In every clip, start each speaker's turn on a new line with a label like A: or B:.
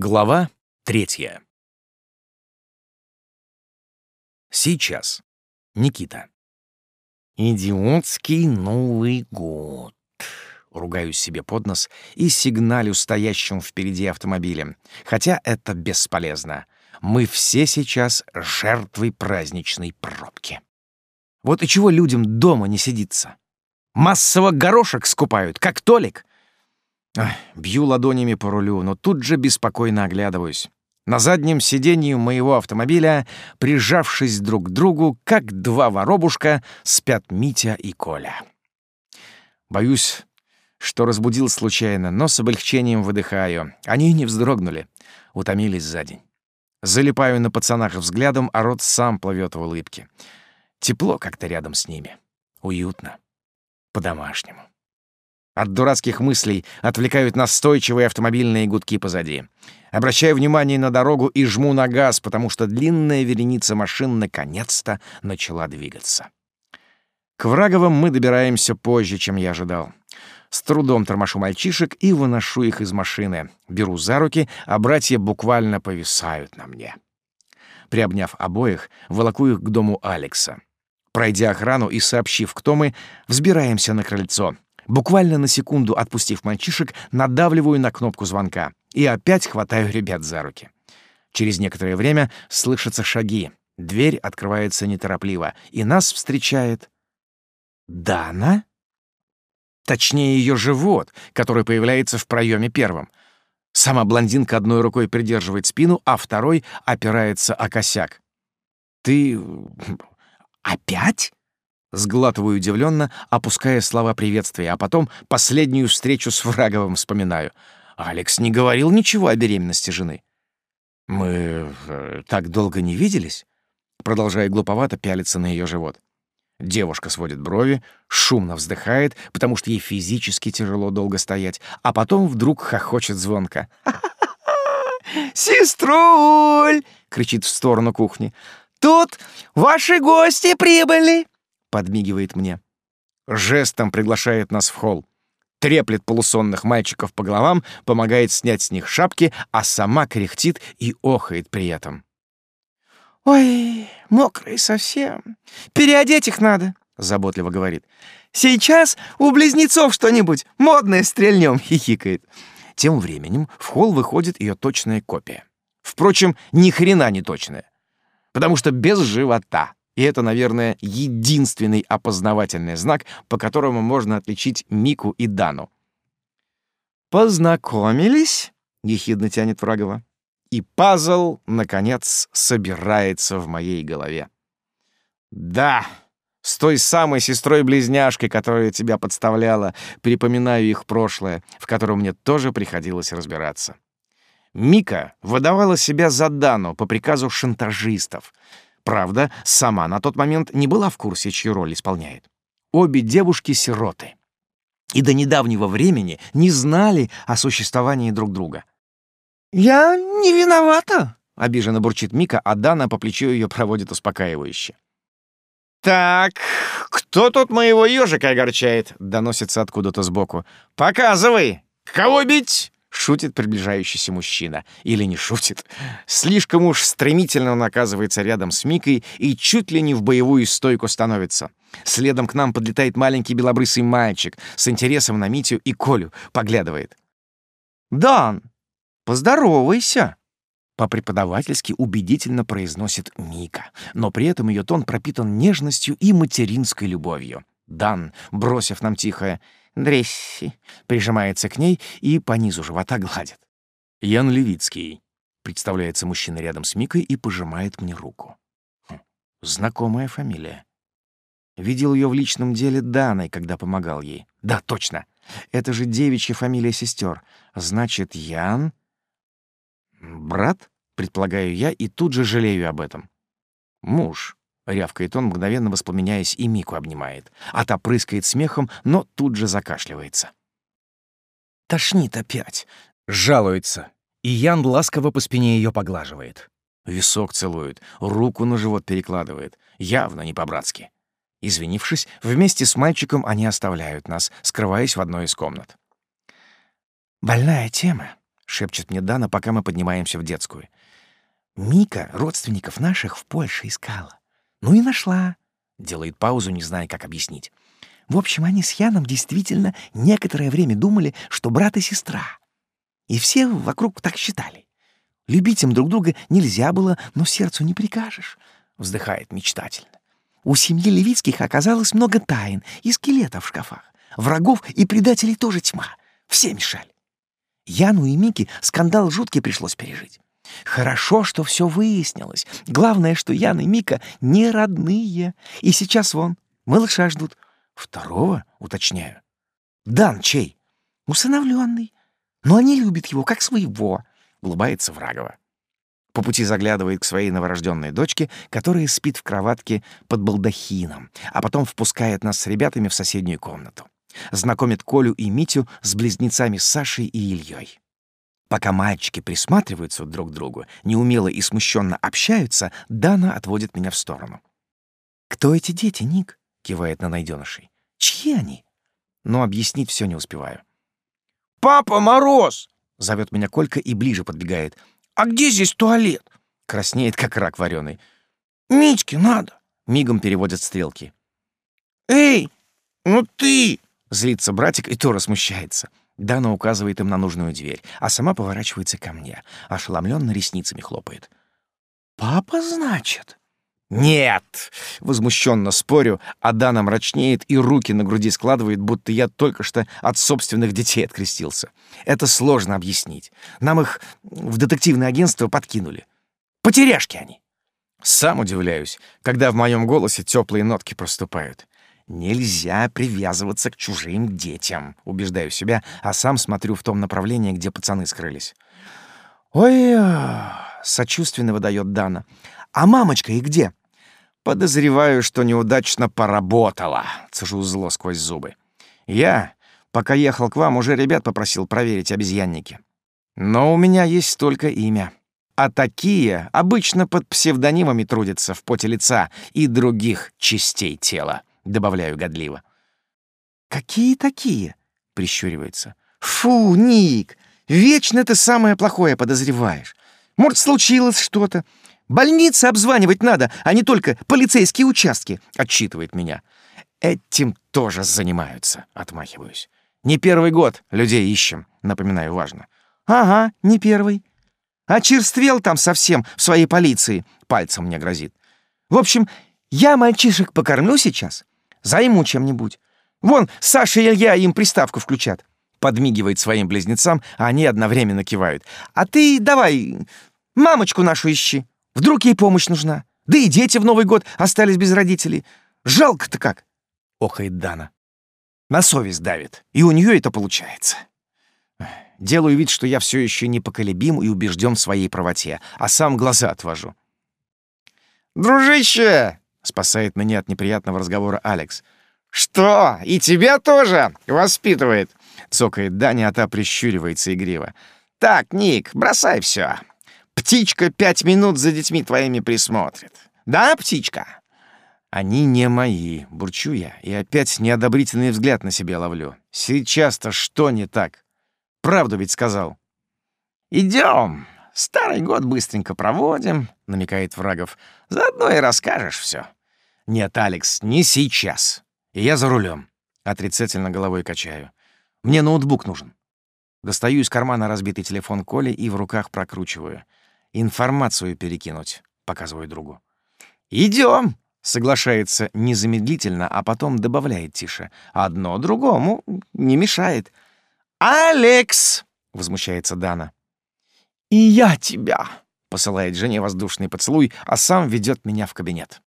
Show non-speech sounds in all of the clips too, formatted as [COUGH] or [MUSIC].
A: Глава третья. Сейчас. Никита. «Идиотский Новый год», — ругаюсь себе под нос и сигналю стоящим впереди автомобилем. Хотя это бесполезно. Мы все сейчас жертвы праздничной пробки. Вот и чего людям дома не сидится? Массово горошек скупают, как Толик. Бью ладонями по рулю, но тут же беспокойно оглядываюсь. На заднем сиденье моего автомобиля, прижавшись друг к другу, как два воробушка, спят Митя и Коля. Боюсь, что разбудил случайно, но с облегчением выдыхаю. Они не вздрогнули, утомились за день. Залипаю на пацанах взглядом, а рот сам плывет в улыбке. Тепло как-то рядом с ними. Уютно. По-домашнему. От дурацких мыслей отвлекают настойчивые автомобильные гудки позади. Обращаю внимание на дорогу и жму на газ, потому что длинная вереница машин наконец-то начала двигаться. К Враговым мы добираемся позже, чем я ожидал. С трудом тормошу мальчишек и выношу их из машины. Беру за руки, а братья буквально повисают на мне. Приобняв обоих, волоку их к дому Алекса. Пройдя охрану и сообщив, кто мы, взбираемся на крыльцо — Буквально на секунду отпустив мальчишек, надавливаю на кнопку звонка и опять хватаю ребят за руки. Через некоторое время слышатся шаги. Дверь открывается неторопливо, и нас встречает... Дана? Точнее, ее живот, который появляется в проеме первым. Сама блондинка одной рукой придерживает спину, а второй опирается о косяк. «Ты... опять?» Сглатываю удивленно, опуская слова приветствия, а потом последнюю встречу с Враговым вспоминаю. Алекс не говорил ничего о беременности жены. «Мы э, так долго не виделись?» Продолжая глуповато пялиться на ее живот. Девушка сводит брови, шумно вздыхает, потому что ей физически тяжело долго стоять, а потом вдруг хохочет звонко. «Сеструль!» — кричит в сторону кухни. «Тут ваши гости прибыли!» Подмигивает мне. Жестом приглашает нас в холл. Треплет полусонных мальчиков по головам, помогает снять с них шапки, а сама кряхтит и охает при этом. «Ой, мокрые совсем. Переодеть их надо», — заботливо говорит. «Сейчас у близнецов что-нибудь модное стрельнем», — хихикает. Тем временем в холл выходит ее точная копия. Впрочем, ни хрена не точная. Потому что без живота. И это, наверное, единственный опознавательный знак, по которому можно отличить Мику и Дану. «Познакомились?» — ехидно тянет Врагова. И пазл, наконец, собирается в моей голове. «Да!» С той самой сестрой-близняшкой, которая тебя подставляла, припоминаю их прошлое, в котором мне тоже приходилось разбираться. Мика выдавала себя за Дану по приказу шантажистов — Правда, сама на тот момент не была в курсе, чью роль исполняет. Обе девушки-сироты. И до недавнего времени не знали о существовании друг друга. «Я не виновата», — обиженно бурчит Мика, а Дана по плечу ее проводит успокаивающе. «Так, кто тут моего ежика огорчает?» — доносится откуда-то сбоку. «Показывай! Кого бить?» Шутит приближающийся мужчина. Или не шутит. Слишком уж стремительно он оказывается рядом с Микой и чуть ли не в боевую стойку становится. Следом к нам подлетает маленький белобрысый мальчик с интересом на Митю и Колю, поглядывает. «Дан, поздоровайся!» По-преподавательски убедительно произносит Мика, но при этом ее тон пропитан нежностью и материнской любовью. Дан, бросив нам тихое Дресси прижимается к ней и по низу живота гладит. Ян Левицкий. Представляется мужчина рядом с Микой и пожимает мне руку. Хм, знакомая фамилия. Видел ее в личном деле Даной, когда помогал ей. Да, точно. Это же девичья фамилия сестер. Значит, Ян... Брат, предполагаю я, и тут же жалею об этом. Муж. Рявкает он, мгновенно воспламеняясь, и Мику обнимает. А та прыскает смехом, но тут же закашливается. «Тошнит опять!» — жалуется. И Ян ласково по спине ее поглаживает. Висок целует, руку на живот перекладывает. Явно не по-братски. Извинившись, вместе с мальчиком они оставляют нас, скрываясь в одной из комнат. «Больная тема», — шепчет мне Дана, пока мы поднимаемся в детскую. «Мика родственников наших в Польше искала. Ну и нашла». Делает паузу, не зная, как объяснить. В общем, они с Яном действительно некоторое время думали, что брат и сестра. И все вокруг так считали. Любить им друг друга нельзя было, но сердцу не прикажешь, — вздыхает мечтательно. У семьи Левицких оказалось много тайн и скелетов в шкафах. Врагов и предателей тоже тьма. Все мешали. Яну и Мике скандал жуткий пришлось пережить. Хорошо, что все выяснилось. Главное, что Ян и Мика не родные. И сейчас вон, малыша ждут. Второго, уточняю. Дан чей? Усыновленный. Но они любят его как своего, улыбается Врагова. По пути заглядывает к своей новорожденной дочке, которая спит в кроватке под балдахином, а потом впускает нас с ребятами в соседнюю комнату. Знакомит Колю и Митю с близнецами Сашей и Ильей. Пока мальчики присматриваются друг к другу, неумело и смущенно общаются, Дана отводит меня в сторону. «Кто эти дети, Ник?» — кивает на найденышей. «Чьи они?» Но объяснить все не успеваю.
B: «Папа Мороз!»
A: — зовет меня Колька и ближе подбегает.
B: «А где здесь туалет?»
A: Краснеет, как рак вареный.
B: «Митьке надо!»
A: — мигом переводят стрелки.
B: «Эй, ну ты!»
A: — злится братик и тоже смущается. Дана указывает им на нужную дверь, а сама поворачивается ко мне, ошеломленно ресницами хлопает.
B: «Папа, значит?»
A: «Нет!» — возмущенно спорю, а Дана мрачнеет и руки на груди складывает, будто я только что от собственных детей открестился. Это сложно объяснить. Нам их в детективное агентство подкинули. Потеряшки они. Сам удивляюсь, когда в моем голосе теплые нотки проступают. Нельзя привязываться к чужим детям, убеждаю себя, а сам смотрю в том направлении, где пацаны скрылись. «Ой, сочувственно выдает Дана. А мамочка и где?» Подозреваю, что неудачно поработала, цежу зло сквозь зубы. Я, пока ехал к вам, уже ребят попросил проверить обезьянники. Но у меня есть только имя. А такие обычно под псевдонимами трудятся в поте лица и других частей тела, добавляю годливо. «Какие такие?» — прищуривается. «Фу, Ник, вечно ты самое плохое подозреваешь. Может, случилось что-то, Больницы обзванивать надо, а не только полицейские участки», — отчитывает меня. «Этим тоже занимаются», — отмахиваюсь. «Не первый год людей ищем», — напоминаю важно. «Ага, не первый. А черствел там совсем в своей полиции», — пальцем мне грозит. «В общем, я мальчишек покормлю сейчас, займу чем-нибудь. Вон, Саша и Илья им приставку включат». Подмигивает своим близнецам, а они одновременно кивают. «А ты давай мамочку нашу ищи». Вдруг ей помощь нужна? Да и дети в Новый год остались без родителей. Жалко-то как!» — охает Дана. На совесть давит, и у нее это получается. Делаю вид, что я все еще непоколебим и убежден в своей правоте, а сам глаза отвожу.
B: «Дружище!»
A: — спасает меня от неприятного разговора Алекс.
B: «Что, и тебя тоже воспитывает?»
A: — цокает Даня, а та прищуривается игриво.
B: «Так, Ник, бросай все. Птичка пять минут за детьми твоими присмотрит. Да, птичка?»
A: «Они не мои», — бурчу я, и опять неодобрительный взгляд на себя ловлю. «Сейчас-то что не так? Правду ведь сказал».
B: «Идем. Старый год быстренько проводим», — намекает Врагов. «Заодно и расскажешь все.
A: «Нет, Алекс, не сейчас. Я за рулем. Отрицательно головой качаю. «Мне ноутбук нужен». Достаю из кармана разбитый телефон Коли и в руках прокручиваю — информацию перекинуть», — показываю другу.
B: Идем,
A: соглашается незамедлительно, а потом добавляет тише. «Одно другому не мешает».
B: «Алекс!»
A: — возмущается Дана.
B: «И я тебя!»
A: — посылает жене воздушный поцелуй, а сам ведет меня в кабинет.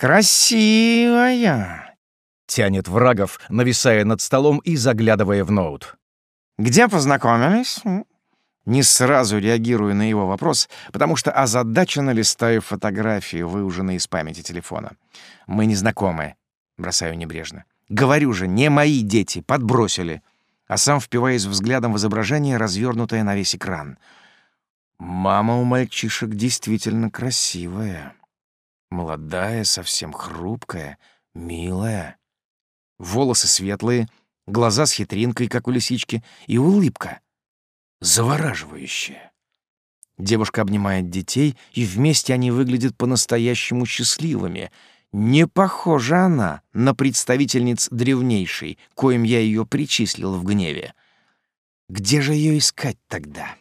B: «Красивая!»
A: — тянет Врагов, нависая над столом и заглядывая в ноут.
B: «Где познакомились?»
A: Не сразу реагирую на его вопрос, потому что озадаченно листаю фотографии, выуженные из памяти телефона. «Мы не знакомы», — бросаю небрежно. «Говорю же, не мои дети, подбросили». А сам впиваюсь взглядом в изображение, развернутое на весь экран. Мама у мальчишек действительно красивая. Молодая, совсем хрупкая, милая. Волосы светлые, глаза с хитринкой, как у лисички, и улыбка. Завораживающая. Девушка обнимает детей, и вместе они выглядят по-настоящему счастливыми. Не похожа она на представительниц древнейшей, коим я ее причислил в гневе. Где же ее искать тогда?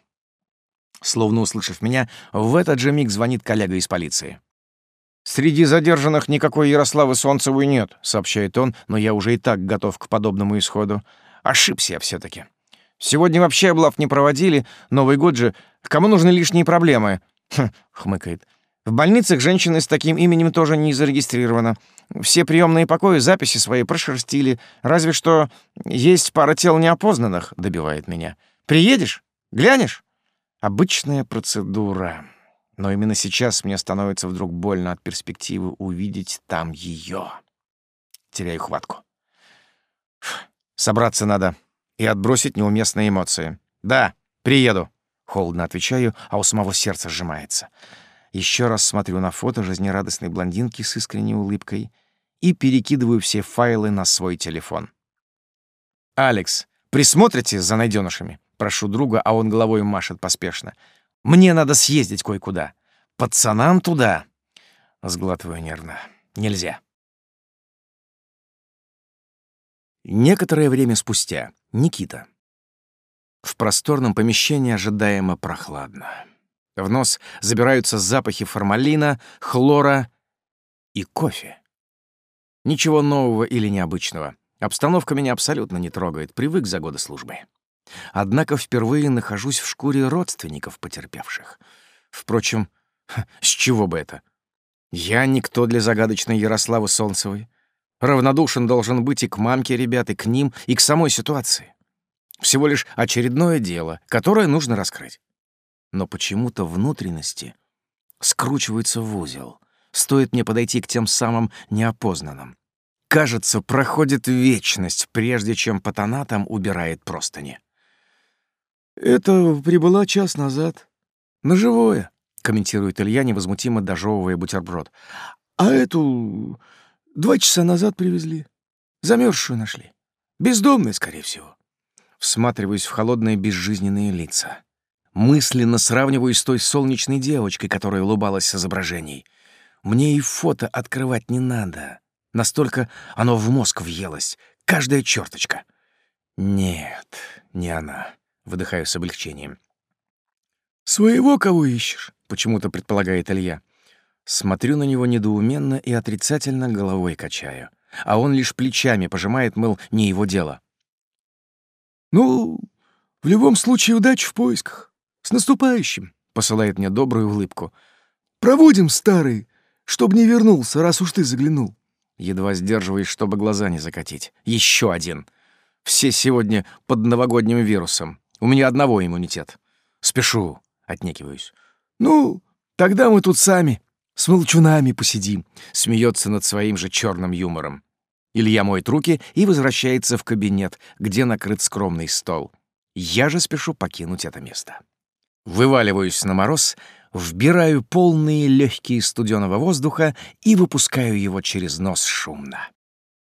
A: Словно услышав меня, в этот же миг звонит коллега из полиции. «Среди задержанных никакой Ярославы Солнцевой нет», — сообщает он, но я уже и так готов к подобному исходу. Ошибся я все таки Сегодня вообще облав не проводили, Новый год же. Кому нужны лишние проблемы?» [LAUGHS] хм, хмыкает. «В больницах женщины с таким именем тоже не зарегистрировано. Все приемные покои записи свои прошерстили. Разве что есть пара тел неопознанных», — добивает меня. «Приедешь? Глянешь?» Обычная процедура. Но именно сейчас мне становится вдруг больно от перспективы увидеть там ее. Теряю хватку. Собраться надо и отбросить неуместные эмоции. «Да, приеду», — холодно отвечаю, а у самого сердца сжимается. Еще раз смотрю на фото жизнерадостной блондинки с искренней улыбкой и перекидываю все файлы на свой телефон. «Алекс, присмотрите за найденышами?» Прошу друга, а он головой машет поспешно. «Мне надо съездить кое-куда. Пацанам туда!» Сглатываю нервно. «Нельзя». Некоторое время спустя. Никита. В просторном помещении ожидаемо прохладно. В нос забираются запахи формалина, хлора и кофе. Ничего нового или необычного. Обстановка меня абсолютно не трогает, привык за годы службы. Однако впервые нахожусь в шкуре родственников потерпевших. Впрочем, с чего бы это? Я никто для загадочной Ярославы Солнцевой. Равнодушен должен быть и к мамке ребят, и к ним, и к самой ситуации. Всего лишь очередное дело, которое нужно раскрыть. Но почему-то внутренности скручиваются в узел. Стоит мне подойти к тем самым неопознанным. Кажется, проходит вечность, прежде чем патанатом убирает простыни. «Это прибыла час назад. На живое», — комментирует Илья, невозмутимо дожевывая бутерброд. «А эту два часа назад привезли. Замерзшую нашли. Бездомная, скорее всего». Всматриваюсь в холодные безжизненные лица. Мысленно сравниваю с той солнечной девочкой, которая улыбалась с изображений. Мне и фото открывать не надо. Настолько оно в мозг въелось. Каждая черточка. Нет, не она. Выдыхаю с облегчением. «Своего кого ищешь?» — почему-то предполагает Илья. Смотрю на него недоуменно и отрицательно головой качаю. А он лишь плечами пожимает, мыл, не его дело. «Ну, в любом случае, удачи в поисках. С наступающим!» — посылает мне добрую улыбку. «Проводим, старый, чтоб не вернулся, раз уж ты заглянул». Едва сдерживаясь, чтобы глаза не закатить. Еще один. Все сегодня под новогодним вирусом. У меня одного иммунитет. Спешу, отнекиваюсь. Ну, тогда мы тут сами с молчунами посидим. Смеется над своим же черным юмором. Илья моет руки и возвращается в кабинет, где накрыт скромный стол. Я же спешу покинуть это место. Вываливаюсь на мороз, вбираю полные легкие студеного воздуха и выпускаю его через нос шумно.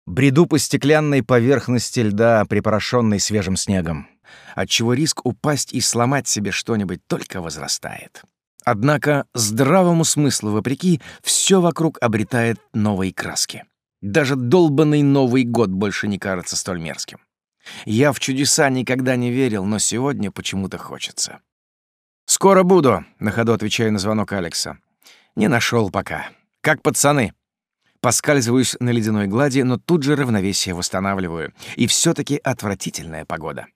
A: Бреду по стеклянной поверхности льда, припорошенной свежим снегом отчего риск упасть и сломать себе что-нибудь только возрастает. Однако здравому смыслу вопреки все вокруг обретает новые краски. Даже долбанный Новый год больше не кажется столь мерзким. Я в чудеса никогда не верил, но сегодня почему-то хочется. «Скоро буду», — на ходу отвечаю на звонок Алекса. «Не нашел пока. Как пацаны». Поскальзываюсь на ледяной глади, но тут же равновесие восстанавливаю. И все таки отвратительная погода.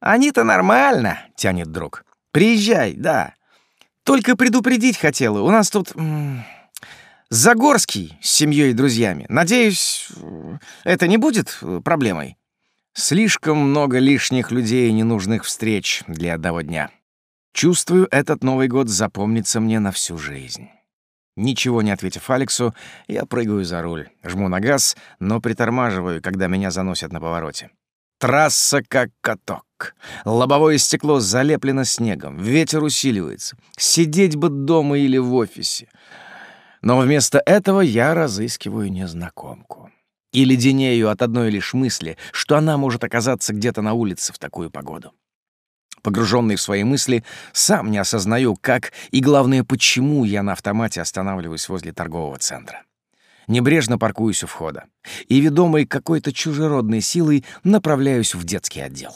B: «Они-то нормально», — тянет друг. «Приезжай, да. Только предупредить хотела. У нас тут... Загорский с семьей и друзьями. Надеюсь, это не будет э, проблемой?»
A: Слишком много лишних людей и ненужных встреч для одного дня. Чувствую, этот Новый год запомнится мне на всю жизнь. Ничего не ответив Алексу, я прыгаю за руль, жму на газ, но притормаживаю, когда меня заносят на повороте. Трасса как каток. Лобовое стекло залеплено снегом, ветер усиливается. Сидеть бы дома или в офисе. Но вместо этого я разыскиваю незнакомку. и леденею от одной лишь мысли, что она может оказаться где-то на улице в такую погоду. Погруженный в свои мысли, сам не осознаю, как и, главное, почему я на автомате останавливаюсь возле торгового центра. Небрежно паркуюсь у входа и, ведомый какой-то чужеродной силой, направляюсь в детский отдел.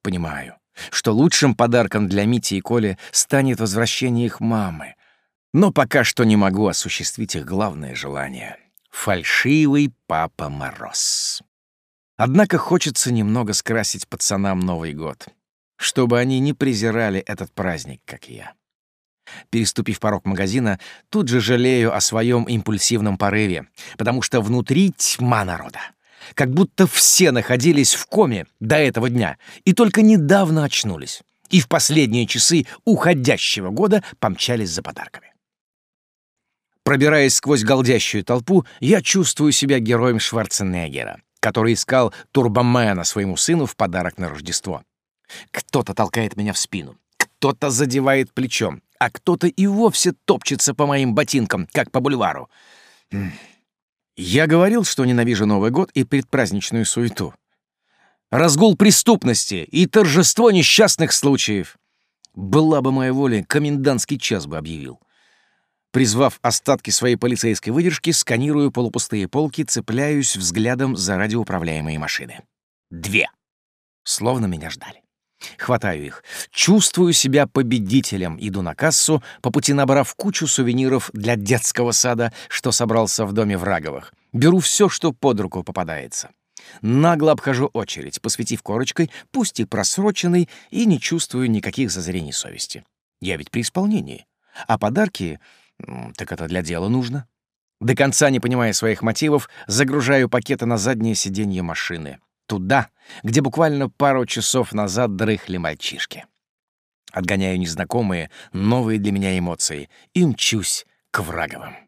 A: Понимаю, что лучшим подарком для Мити и Коли станет возвращение их мамы, но пока что не могу осуществить их главное желание — фальшивый Папа Мороз. Однако хочется немного скрасить пацанам Новый год, чтобы они не презирали этот праздник, как я. Переступив порог магазина, тут же жалею о своем импульсивном порыве, потому что внутри тьма народа. Как будто все находились в коме до этого дня и только недавно очнулись. И в последние часы уходящего года помчались за подарками. Пробираясь сквозь голдящую толпу, я чувствую себя героем Шварценеггера, который искал турбомена своему сыну в подарок на Рождество. Кто-то толкает меня в спину, кто-то задевает плечом, а кто-то и вовсе топчется по моим ботинкам, как по бульвару. Я говорил, что ненавижу Новый год и предпраздничную суету. Разгул преступности и торжество несчастных случаев. Была бы моя воля, комендантский час бы объявил. Призвав остатки своей полицейской выдержки, сканирую полупустые полки, цепляюсь взглядом за радиоуправляемые машины. Две. Словно меня ждали. Хватаю их. Чувствую себя победителем. Иду на кассу, по пути набрав кучу сувениров для детского сада, что собрался в доме Враговых. Беру все, что под руку попадается. Нагло обхожу очередь, посветив корочкой, пусть и просроченной, и не чувствую никаких зазрений совести. Я ведь при исполнении. А подарки... Так это для дела нужно. До конца не понимая своих мотивов, загружаю пакеты на заднее сиденье машины туда, где буквально пару часов назад дрыхли мальчишки. Отгоняю незнакомые, новые для меня эмоции и мчусь к враговым.